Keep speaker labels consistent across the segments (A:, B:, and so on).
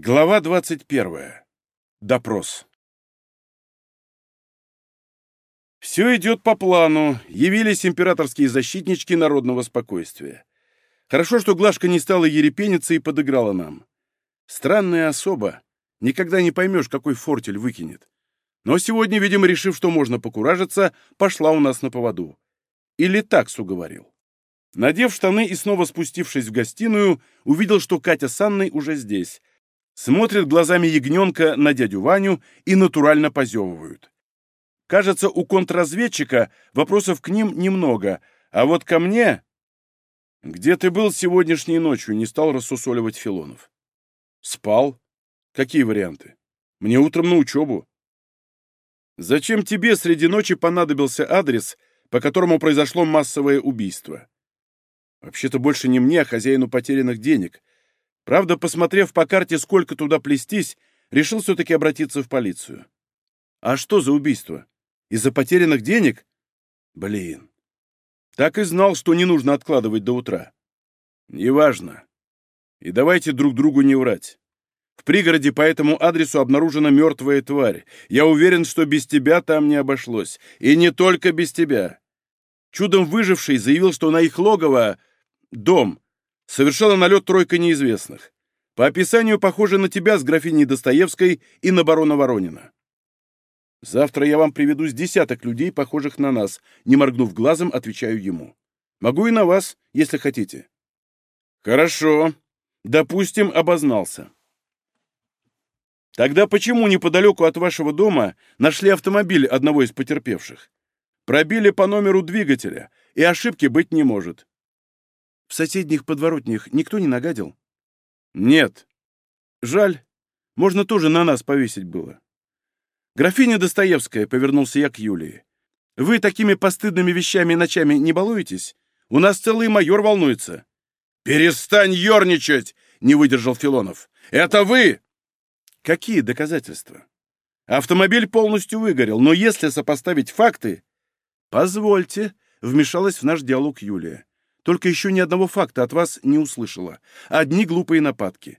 A: Глава 21. Допрос. Все идет по плану. Явились императорские защитнички народного спокойствия. Хорошо, что Глашка не стала ерепениться и подыграла нам. Странная особа. Никогда не поймешь, какой фортель выкинет. Но сегодня, видимо, решив, что можно покуражиться, пошла у нас на поводу. Или такс уговорил. Надев штаны и снова спустившись в гостиную, увидел, что Катя с Анной уже здесь — смотрят глазами ягненка на дядю Ваню и натурально позевывают. Кажется, у контрразведчика вопросов к ним немного, а вот ко мне... «Где ты был сегодняшней ночью?» — не стал рассусоливать Филонов. «Спал. Какие варианты? Мне утром на учебу». «Зачем тебе среди ночи понадобился адрес, по которому произошло массовое убийство?» «Вообще-то больше не мне, а хозяину потерянных денег», Правда, посмотрев по карте, сколько туда плестись, решил все-таки обратиться в полицию. А что за убийство? Из-за потерянных денег? Блин. Так и знал, что не нужно откладывать до утра. Неважно. И давайте друг другу не врать. В пригороде по этому адресу обнаружена мертвая тварь. Я уверен, что без тебя там не обошлось. И не только без тебя. Чудом выживший заявил, что на их логово — дом — совершила налет тройка неизвестных. По описанию похоже на тебя с графиней Достоевской и на барона Воронина. Завтра я вам приведу с десяток людей, похожих на нас, не моргнув глазом, отвечаю ему. Могу и на вас, если хотите. Хорошо. Допустим, обознался. Тогда почему неподалеку от вашего дома нашли автомобиль одного из потерпевших? Пробили по номеру двигателя, и ошибки быть не может. В соседних подворотнях никто не нагадил? Нет. Жаль. Можно тоже на нас повесить было. Графиня Достоевская, повернулся я к Юлии. Вы такими постыдными вещами ночами не балуетесь? У нас целый майор волнуется. Перестань ерничать, не выдержал Филонов. Это вы! Какие доказательства? Автомобиль полностью выгорел, но если сопоставить факты... Позвольте, вмешалась в наш диалог Юлия. Только еще ни одного факта от вас не услышала. Одни глупые нападки.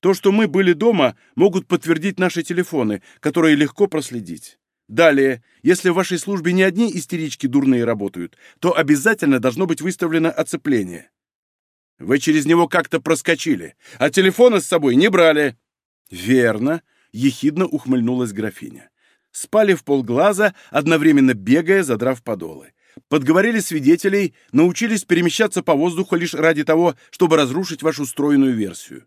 A: То, что мы были дома, могут подтвердить наши телефоны, которые легко проследить. Далее, если в вашей службе не одни истерички дурные работают, то обязательно должно быть выставлено оцепление. Вы через него как-то проскочили, а телефоны с собой не брали. Верно, ехидно ухмыльнулась графиня. Спали в полглаза, одновременно бегая, задрав подолы подговорили свидетелей, научились перемещаться по воздуху лишь ради того, чтобы разрушить вашу стройную версию.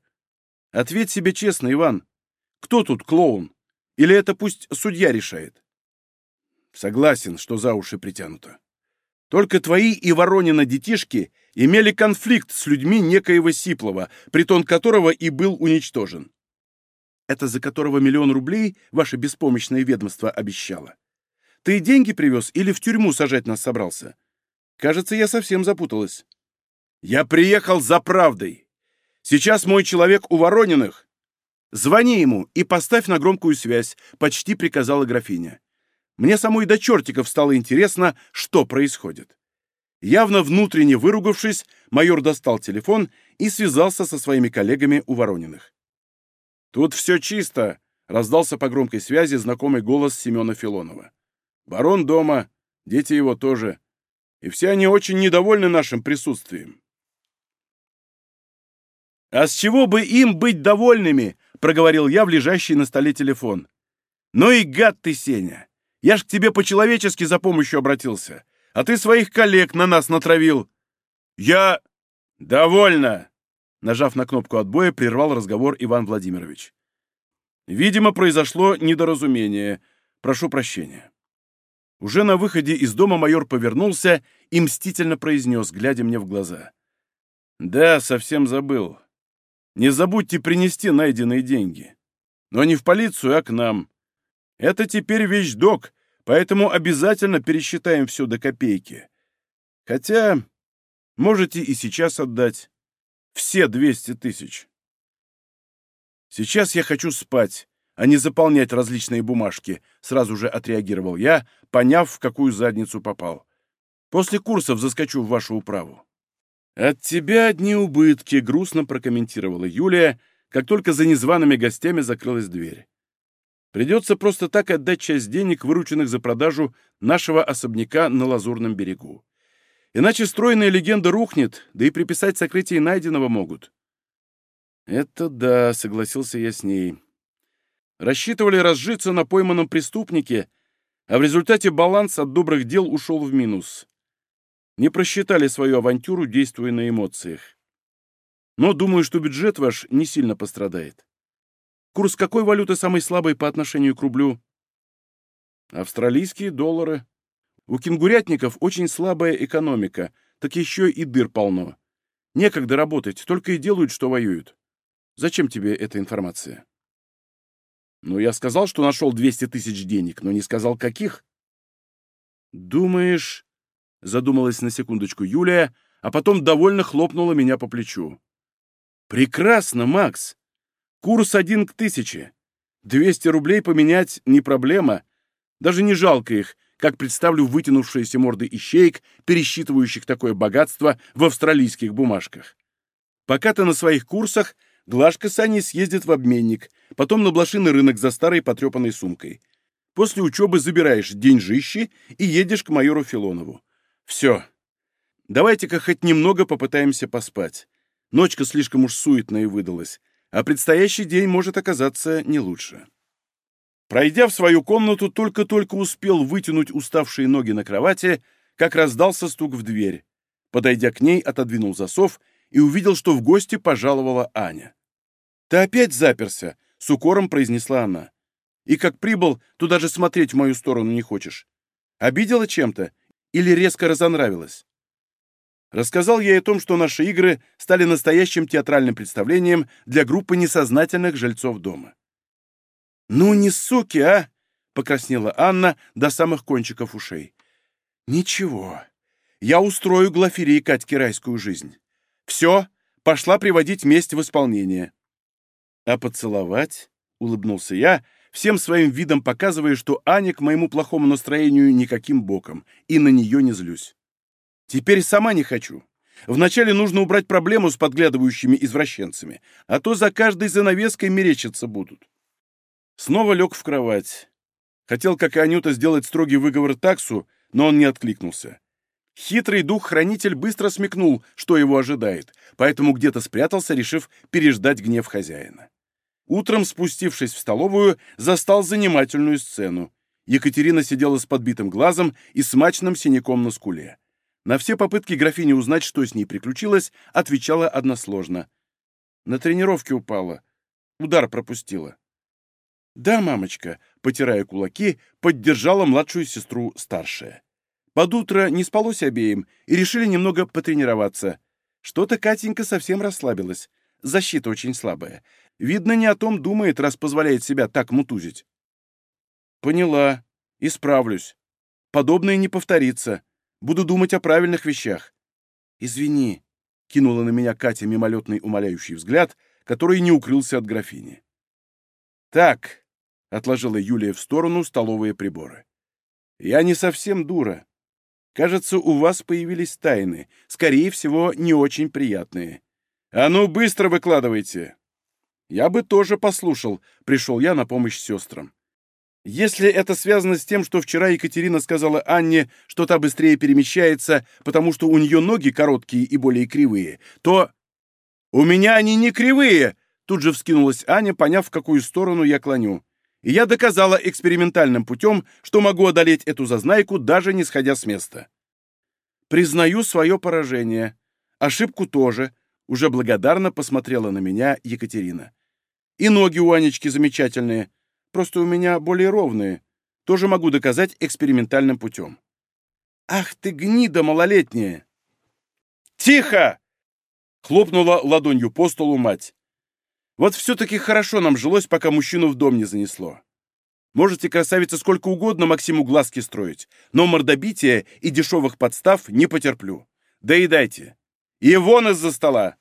A: Ответь себе честно, Иван. Кто тут клоун? Или это пусть судья решает? Согласен, что за уши притянуто. Только твои и Воронина детишки имели конфликт с людьми некоего Сиплова, притон которого и был уничтожен. Это за которого миллион рублей ваше беспомощное ведомство обещало. Ты деньги привез или в тюрьму сажать нас собрался? Кажется, я совсем запуталась. Я приехал за правдой. Сейчас мой человек у Ворониных. Звони ему и поставь на громкую связь, почти приказала графиня. Мне самой до чертиков стало интересно, что происходит. Явно внутренне выругавшись, майор достал телефон и связался со своими коллегами у Ворониных. «Тут все чисто», — раздался по громкой связи знакомый голос Семена Филонова. Барон дома, дети его тоже. И все они очень недовольны нашим присутствием. «А с чего бы им быть довольными?» — проговорил я в лежащий на столе телефон. «Ну и гад ты, Сеня! Я ж к тебе по-человечески за помощью обратился, а ты своих коллег на нас натравил. Я... довольно!» Нажав на кнопку отбоя, прервал разговор Иван Владимирович. «Видимо, произошло недоразумение. Прошу прощения». Уже на выходе из дома майор повернулся и мстительно произнес, глядя мне в глаза. «Да, совсем забыл. Не забудьте принести найденные деньги. Но не в полицию, а к нам. Это теперь вещдок, поэтому обязательно пересчитаем все до копейки. Хотя можете и сейчас отдать. Все двести тысяч. Сейчас я хочу спать, а не заполнять различные бумажки», — сразу же отреагировал я, поняв, в какую задницу попал. «После курсов заскочу в вашу управу». «От тебя одни убытки», — грустно прокомментировала Юлия, как только за незваными гостями закрылась дверь. Придется просто так отдать часть денег, вырученных за продажу нашего особняка на Лазурном берегу. Иначе стройная легенда рухнет, да и приписать сокрытие найденного могут. «Это да», — согласился я с ней. Рассчитывали разжиться на пойманном преступнике, а в результате баланс от добрых дел ушел в минус. Не просчитали свою авантюру, действуя на эмоциях. Но думаю, что бюджет ваш не сильно пострадает. Курс какой валюты самый слабый по отношению к рублю? Австралийские доллары. У кенгурятников очень слабая экономика, так еще и дыр полно. Некогда работать, только и делают, что воюют. Зачем тебе эта информация? Ну, я сказал, что нашел 200 тысяч денег, но не сказал, каких. Думаешь, задумалась на секундочку Юлия, а потом довольно хлопнула меня по плечу. Прекрасно, Макс. Курс один к тысяче. Двести рублей поменять не проблема. Даже не жалко их, как представлю вытянувшиеся морды ищеек, пересчитывающих такое богатство в австралийских бумажках. Пока ты на своих курсах, Глашка с Аней съездит в обменник, потом на блошиный рынок за старой потрепанной сумкой. После учебы забираешь деньжищи и едешь к майору Филонову. Все. Давайте-ка хоть немного попытаемся поспать. Ночка слишком уж суетная выдалась а предстоящий день может оказаться не лучше. Пройдя в свою комнату, только-только успел вытянуть уставшие ноги на кровати, как раздался стук в дверь. Подойдя к ней, отодвинул засов и увидел, что в гости пожаловала Аня. «Ты опять заперся?» — с укором произнесла она. «И как прибыл, то даже смотреть в мою сторону не хочешь. Обидела чем-то или резко разонравилась?» Рассказал ей о том, что наши игры стали настоящим театральным представлением для группы несознательных жильцов дома. «Ну не суки, а!» — покраснела Анна до самых кончиков ушей. «Ничего, я устрою Глафире и Катьке райскую жизнь. Все, пошла приводить месть в исполнение». «А поцеловать?» — улыбнулся я, всем своим видом показывая, что Аня к моему плохому настроению никаким боком, и на нее не злюсь. Теперь сама не хочу. Вначале нужно убрать проблему с подглядывающими извращенцами, а то за каждой занавеской мерещиться будут. Снова лег в кровать. Хотел, как и Анюта, сделать строгий выговор таксу, но он не откликнулся. Хитрый дух-хранитель быстро смекнул, что его ожидает, поэтому где-то спрятался, решив переждать гнев хозяина. Утром, спустившись в столовую, застал занимательную сцену. Екатерина сидела с подбитым глазом и смачным синяком на скуле. На все попытки графини узнать, что с ней приключилось, отвечала односложно. На тренировке упала. Удар пропустила. «Да, мамочка», — потирая кулаки, поддержала младшую сестру старшая. Под утро не спалось обеим и решили немного потренироваться. Что-то Катенька совсем расслабилась. Защита очень слабая. Видно, не о том думает, раз позволяет себя так мутузить. «Поняла. Исправлюсь. Подобное не повторится», Буду думать о правильных вещах. Извини, кинула на меня Катя мимолетный умоляющий взгляд, который не укрылся от графини. Так, отложила Юлия в сторону столовые приборы. Я не совсем дура. Кажется, у вас появились тайны, скорее всего, не очень приятные. А ну, быстро выкладывайте. Я бы тоже послушал, пришел я на помощь сестрам. Если это связано с тем, что вчера Екатерина сказала Анне, что та быстрее перемещается, потому что у нее ноги короткие и более кривые, то... «У меня они не кривые!» Тут же вскинулась Аня, поняв, в какую сторону я клоню. И я доказала экспериментальным путем, что могу одолеть эту зазнайку, даже не сходя с места. Признаю свое поражение. Ошибку тоже. Уже благодарно посмотрела на меня Екатерина. И ноги у Анечки замечательные. Просто у меня более ровные. Тоже могу доказать экспериментальным путем. Ах ты гнида малолетняя! Тихо! Хлопнула ладонью по столу мать. Вот все-таки хорошо нам жилось, пока мужчину в дом не занесло. Можете, красавица, сколько угодно Максиму глазки строить, но мордобития и дешевых подстав не потерплю. Доедайте. И вон из-за стола!»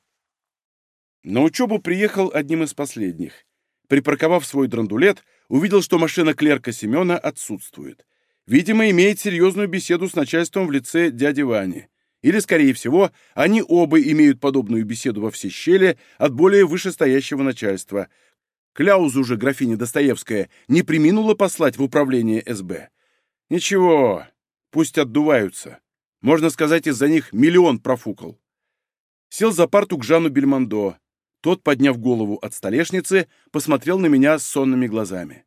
A: На учебу приехал одним из последних. Припарковав свой драндулет, увидел, что машина клерка Семена отсутствует. Видимо, имеет серьезную беседу с начальством в лице дяди Вани. Или, скорее всего, они оба имеют подобную беседу во все щели от более вышестоящего начальства. Кляузу же графиня Достоевская не приминула послать в управление СБ. Ничего, пусть отдуваются. Можно сказать, из-за них миллион профукал. Сел за парту к Жану Бельмондо. Тот, подняв голову от столешницы, посмотрел на меня с сонными глазами.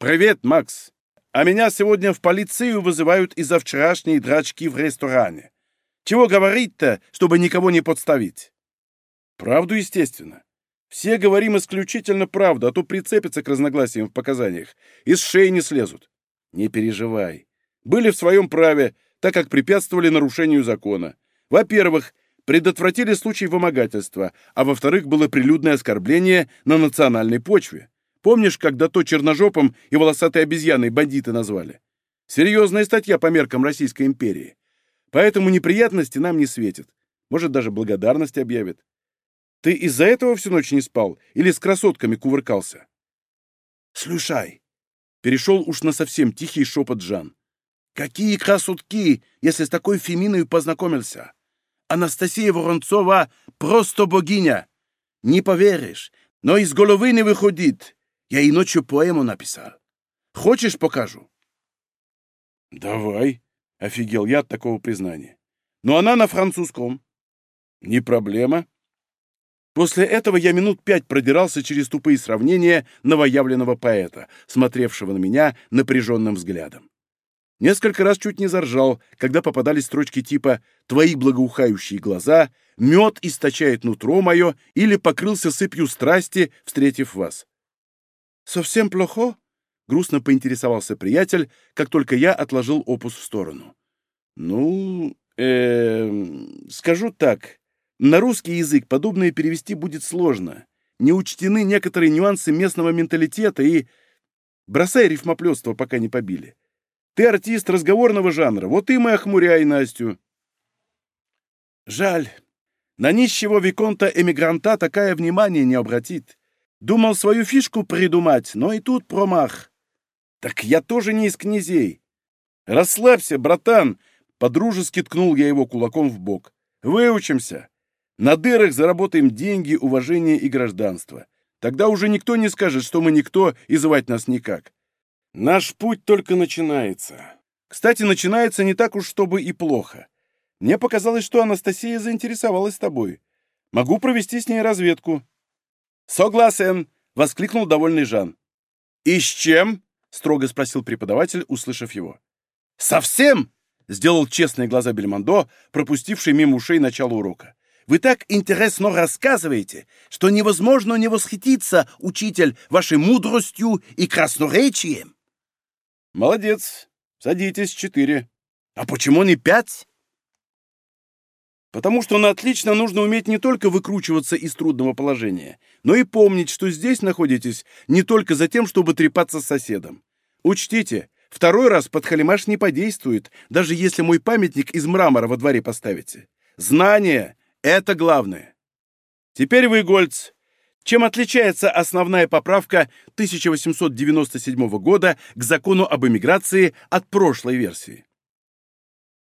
A: «Привет, Макс! А меня сегодня в полицию вызывают из-за вчерашней драчки в ресторане. Чего говорить-то, чтобы никого не подставить?» «Правду, естественно. Все говорим исключительно правду, а то прицепятся к разногласиям в показаниях. Из шеи не слезут. Не переживай. Были в своем праве, так как препятствовали нарушению закона. Во-первых, предотвратили случай вымогательства, а во-вторых, было прилюдное оскорбление на национальной почве. Помнишь, когда то черножопом и волосатой обезьяной бандиты назвали? Серьезная статья по меркам Российской империи. Поэтому неприятности нам не светят. Может, даже благодарность объявят. Ты из-за этого всю ночь не спал или с красотками кувыркался? Слушай, перешел уж на совсем тихий шепот Жан. Какие красотки, если с такой Феминой познакомился? Анастасия Воронцова просто богиня. Не поверишь, но из головы не выходит. Я и ночью поэму написал. Хочешь, покажу? Давай, офигел я от такого признания. Но она на французском. Не проблема. После этого я минут пять продирался через тупые сравнения новоявленного поэта, смотревшего на меня напряженным взглядом. Несколько раз чуть не заржал, когда попадались строчки типа «Твои благоухающие глаза», «Мед источает нутро мое» или «Покрылся сыпью страсти, встретив вас». «Совсем плохо?» — грустно поинтересовался приятель, как только я отложил опус в сторону. «Ну, э, скажу так, на русский язык подобное перевести будет сложно. Не учтены некоторые нюансы местного менталитета и... Бросай рифмоплётство, пока не побили. Ты артист разговорного жанра, вот и мы охмуряй Настю. Жаль. На нищего Виконта-эмигранта такая внимание не обратит. Думал свою фишку придумать, но и тут промах. Так я тоже не из князей. Расслабься, братан, подружески ткнул я его кулаком в бок. Выучимся. На дырах заработаем деньги, уважение и гражданство. Тогда уже никто не скажет, что мы никто и звать нас никак. Наш путь только начинается. Кстати, начинается не так уж, чтобы и плохо. Мне показалось, что Анастасия заинтересовалась тобой. Могу провести с ней разведку». «Согласен!» — воскликнул довольный Жан. «И с чем?» — строго спросил преподаватель, услышав его. «Совсем!» — сделал честные глаза Бельмондо, пропустивший мимо ушей начало урока. «Вы так интересно рассказываете, что невозможно не восхититься, учитель, вашей мудростью и красноречием!» «Молодец. Садитесь, четыре. А почему не пять?» «Потому что на отлично нужно уметь не только выкручиваться из трудного положения, но и помнить, что здесь находитесь не только за тем, чтобы трепаться с соседом. Учтите, второй раз подхалимаш не подействует, даже если мой памятник из мрамора во дворе поставите. Знание — это главное. Теперь вы, Гольц, чем отличается основная поправка 1897 года к закону об эмиграции от прошлой версии?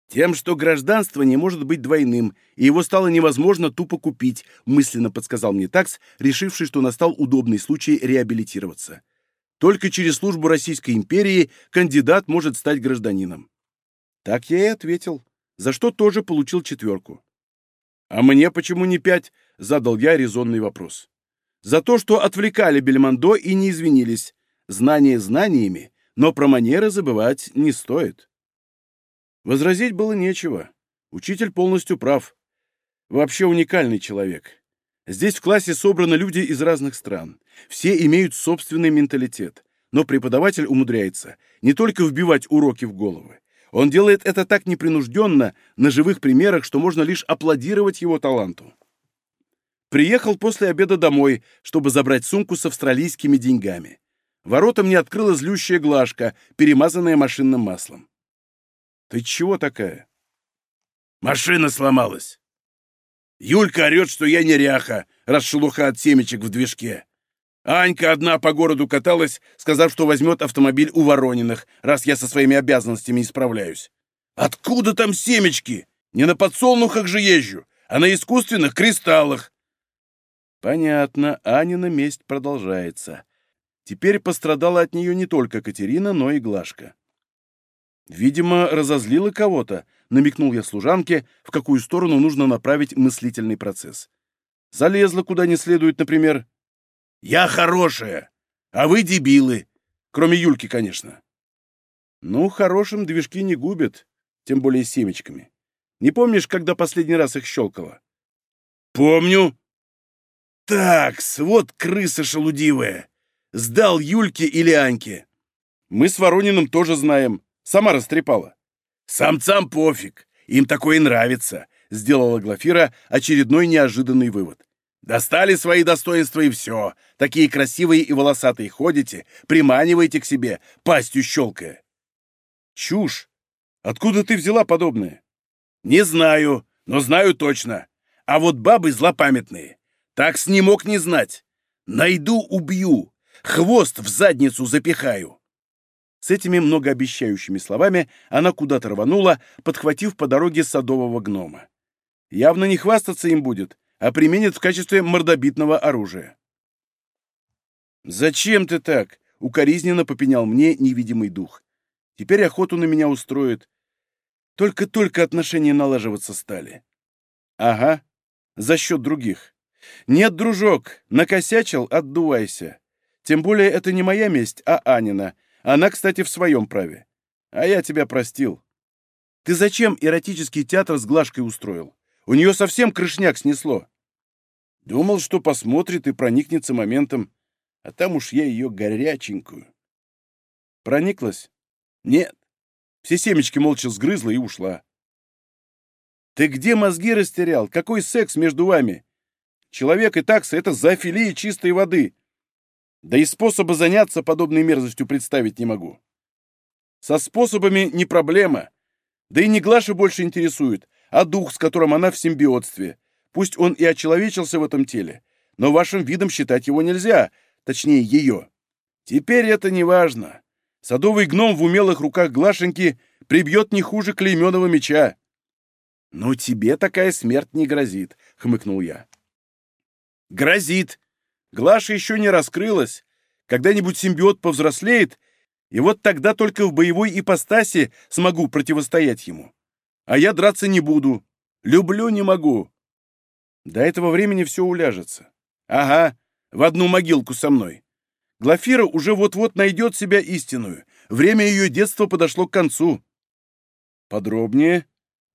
A: Тем, что гражданство не может быть двойным, и его стало невозможно тупо купить, мысленно подсказал мне такс, решивший, что настал удобный случай реабилитироваться. Только через службу Российской империи кандидат может стать гражданином. Так я и ответил, за что тоже получил четверку. «А мне почему не пять?» — задал я резонный вопрос за то, что отвлекали Бельмондо и не извинились. Знания знаниями, но про манеры забывать не стоит. Возразить было нечего. Учитель полностью прав. Вообще уникальный человек. Здесь в классе собраны люди из разных стран. Все имеют собственный менталитет. Но преподаватель умудряется не только вбивать уроки в головы. Он делает это так непринужденно, на живых примерах, что можно лишь аплодировать его таланту. Приехал после обеда домой, чтобы забрать сумку с австралийскими деньгами. Ворота мне открыла злющая глажка, перемазанная машинным маслом. «Ты чего такая?» «Машина сломалась. Юлька орет, что я неряха, раз шелуха от семечек в движке. Анька одна по городу каталась, сказав, что возьмет автомобиль у Ворониных, раз я со своими обязанностями не справляюсь. Откуда там семечки? Не на подсолнухах же езжу, а на искусственных кристаллах. Понятно, Анина месть продолжается. Теперь пострадала от нее не только Катерина, но и Глашка. Видимо, разозлила кого-то, намекнул я служанке, в какую сторону нужно направить мыслительный процесс. Залезла куда не следует, например. «Я хорошая, а вы дебилы!» Кроме Юльки, конечно. Ну, хорошим движки не губят, тем более семечками. Не помнишь, когда последний раз их щелкало? Помню. Такс, вот крыса шелудивая. Сдал Юльке или Аньке. Мы с Ворониным тоже знаем. Сама растрепала. Самцам пофиг. Им такое нравится, сделала Глафира очередной неожиданный вывод. Достали свои достоинства и все. Такие красивые и волосатые ходите, приманиваете к себе, пастью щелкая. Чушь. Откуда ты взяла подобное? Не знаю, но знаю точно. А вот бабы злопамятные. Так с не мог не знать. Найду, убью. Хвост в задницу запихаю. С этими многообещающими словами она куда-то рванула, подхватив по дороге садового гнома. Явно не хвастаться им будет, а применит в качестве мордобитного оружия. «Зачем ты так?» — укоризненно попенял мне невидимый дух. «Теперь охоту на меня устроит. Только-только отношения налаживаться стали». «Ага, за счет других. Нет, дружок, накосячил — отдувайся. Тем более это не моя месть, а Анина. Она, кстати, в своем праве. А я тебя простил. Ты зачем эротический театр с Глашкой устроил? У нее совсем крышняк снесло. Думал, что посмотрит и проникнется моментом, а там уж я ее горяченькую. Прониклась? Нет. Все семечки молча сгрызла и ушла. Ты где мозги растерял? Какой секс между вами? Человек и такса — это зоофилия чистой воды. Да и способа заняться подобной мерзостью представить не могу. Со способами не проблема. Да и не Глаша больше интересует, а дух, с которым она в симбиотстве. Пусть он и очеловечился в этом теле, но вашим видом считать его нельзя, точнее, ее. Теперь это не важно. Садовый гном в умелых руках Глашеньки прибьет не хуже клейменого меча. «Ну, тебе такая смерть не грозит», — хмыкнул я. «Грозит. Глаша еще не раскрылась. Когда-нибудь симбиот повзрослеет, и вот тогда только в боевой ипостаси смогу противостоять ему а я драться не буду. Люблю не могу. До этого времени все уляжется. Ага, в одну могилку со мной. Глафира уже вот-вот найдет себя истинную. Время ее детства подошло к концу. Подробнее,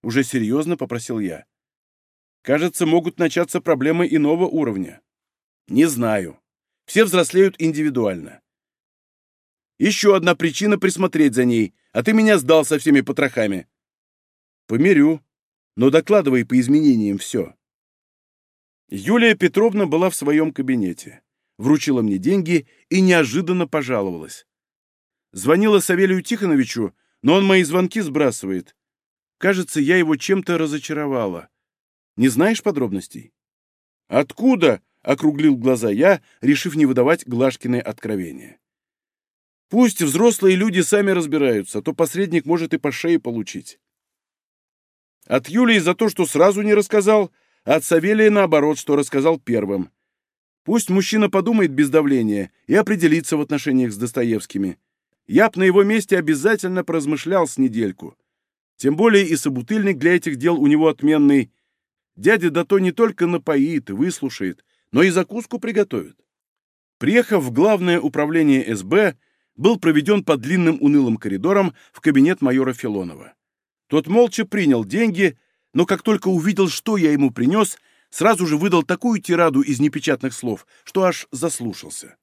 A: уже серьезно попросил я. Кажется, могут начаться проблемы иного уровня. Не знаю. Все взрослеют индивидуально. Еще одна причина присмотреть за ней, а ты меня сдал со всеми потрохами. Помирю, но докладывай по изменениям все. Юлия Петровна была в своем кабинете, вручила мне деньги и неожиданно пожаловалась. Звонила Савелию Тихоновичу, но он мои звонки сбрасывает. Кажется, я его чем-то разочаровала. Не знаешь подробностей? Откуда? — округлил глаза я, решив не выдавать Глашкины откровения. Пусть взрослые люди сами разбираются, то посредник может и по шее получить. От Юлии за то, что сразу не рассказал, а от Савелия наоборот, что рассказал первым. Пусть мужчина подумает без давления и определится в отношениях с Достоевскими. Я б на его месте обязательно поразмышлял с недельку. Тем более и собутыльник для этих дел у него отменный. Дядя да то не только напоит, выслушает, но и закуску приготовит. Приехав в главное управление СБ, был проведен по длинным унылым коридорам в кабинет майора Филонова. Тот молча принял деньги, но как только увидел, что я ему принес, сразу же выдал такую тираду из непечатных слов, что аж заслушался.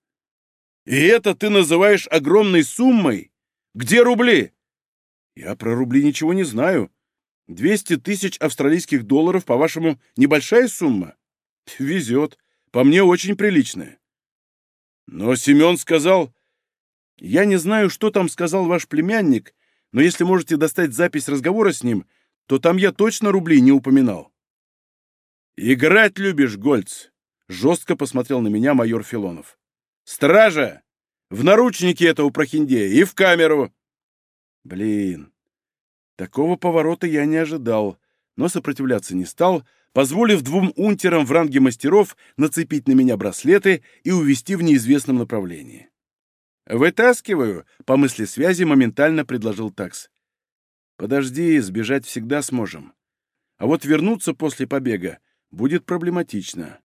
A: «И это ты называешь огромной суммой? Где рубли?» «Я про рубли ничего не знаю. Двести тысяч австралийских долларов, по-вашему, небольшая сумма?» «Везет. По мне очень приличная». «Но Семен сказал...» «Я не знаю, что там сказал ваш племянник, но если можете достать запись разговора с ним, то там я точно рубли не упоминал». «Играть любишь, Гольц?» — жестко посмотрел на меня майор Филонов. «Стража! В наручники этого прохиндея и в камеру!» «Блин, такого поворота я не ожидал», но сопротивляться не стал, позволив двум унтерам в ранге мастеров нацепить на меня браслеты и увести в неизвестном направлении. «Вытаскиваю», — по мысли связи моментально предложил такс. «Подожди, сбежать всегда сможем. А вот вернуться после побега будет проблематично.